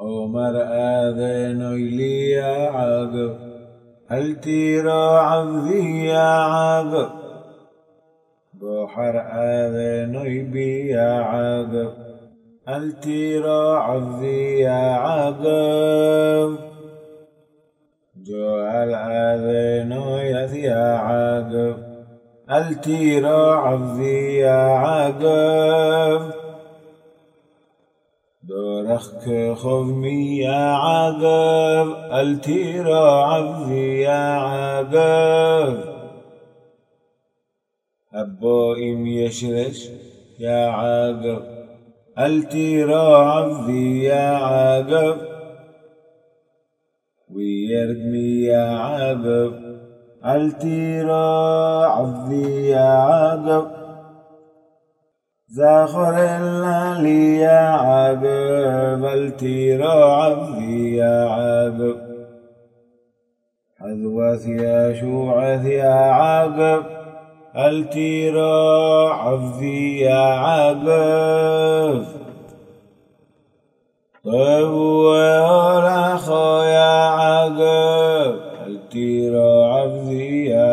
عمر آذن لي يا عقب هل ترى عبدي يا عقب بحر آذن بي يا عقب هل ترى عبدي يا عقب جعل آذن يا عقب هل ترى عبدي يا عقب دورخك خذني يا عقب التيرا عبدي يا عقب. أبو إم يشرش يا عقب التيرا عبدي يا عقب. ويردني يا عقب التيرا عبدي يا عقب. زاخر لي يا عقب التيرا عبدي يا عقب حذوث يا شوعث يا عقب التيرا عبدي يا عقب طيب ويا يا عقب التيرا عبدي يا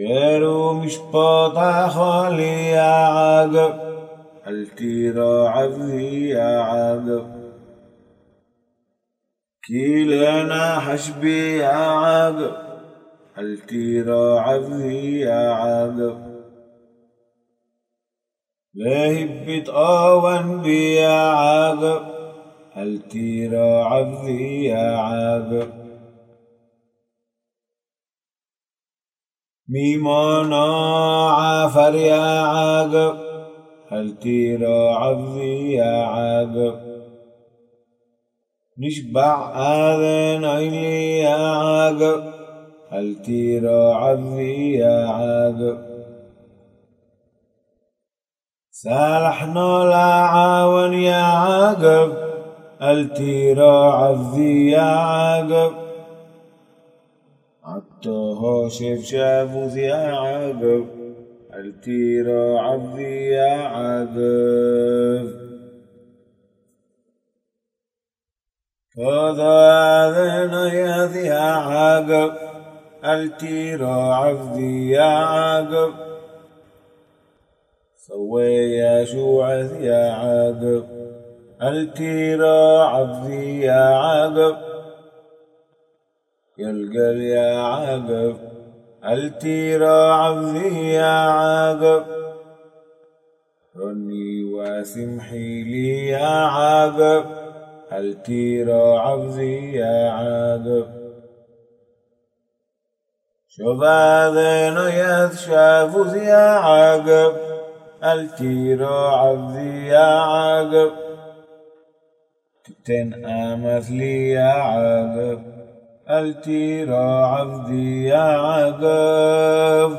يرو مشبط خالي يا عقب التيرا عبدي يا عقب كيلنا حشبي يا عقب التيرا عبدي يا عقب لهب طاون بي يا عقب التيرا عبدي ميمونا عافر يا عقب هل تيرى عبدي يا عقب نشبع آذن عيني يا عقب هل تيرى عبدي يا عقب سالحنا لا عاون يا عقب هل تيرى عبدي يا عقب عطه شبشب يا عقب التيرا عبدي يا عقب فذا يا عقب التيرا عبدي يا عقب سوي يا شوعث يا عقب التيرا عبدي يا عقب يلقى يا عقب التيرا عبدي يا عقب؟ رني واسمحي لي يا عقب التيرا عبدي يا عقب؟ شوف هذين يتشافوز يا عقب التيرا عبدي يا عقب؟ تتن آمث لي يا عقب. التيرا عبدي يا عقب